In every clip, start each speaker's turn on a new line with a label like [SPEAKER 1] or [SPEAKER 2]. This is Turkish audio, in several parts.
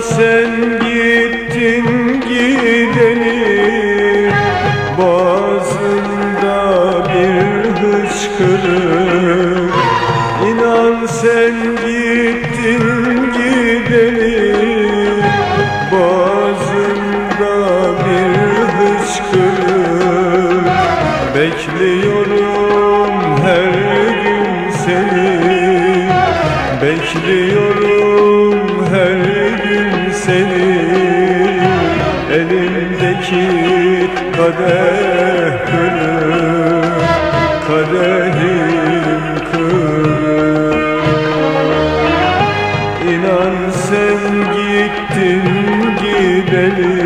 [SPEAKER 1] sen gittin gideli Boğazımda bir hıçkırık İnan sen gittin gideli Boğazımda bir hıçkırık Bekliyorum her gün seni. Bekliyorum Elimdeki kadeh kırık Kadehim kırık. İnan sen gittin gideli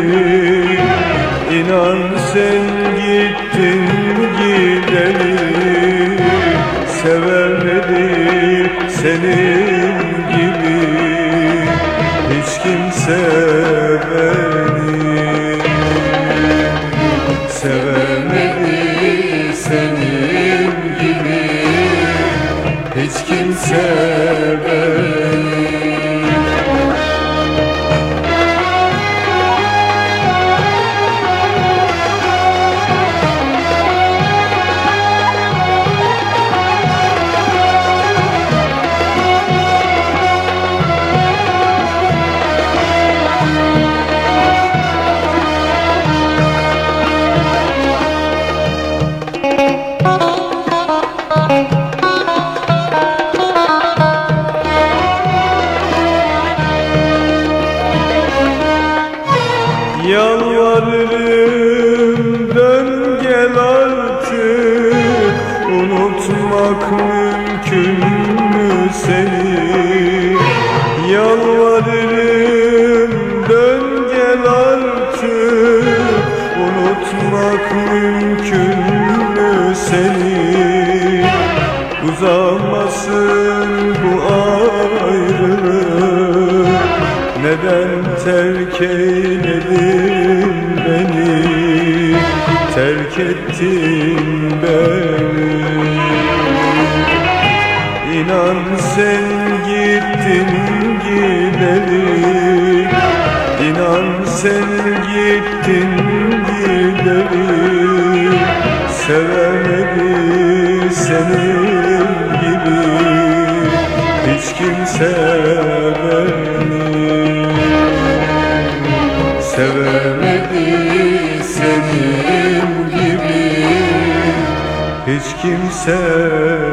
[SPEAKER 1] İnan sen gittin gideli. Sevemedim senin gibi Hiç kimse beni Senin gibi Hiç kimse beni Yalvarırım dön gel artık. Unutmak mümkün mü seni? Yalvarırım dön gel artık. Unutmak mümkün mü seni? Uzamasın bu ayrılık. Neden terk eyledin beni Terk ettin beni. İnan sen gittin gideli İnan sen gittin gideli. Sevemedi senin gibi Hiç kimse beni. Sevemedi kimse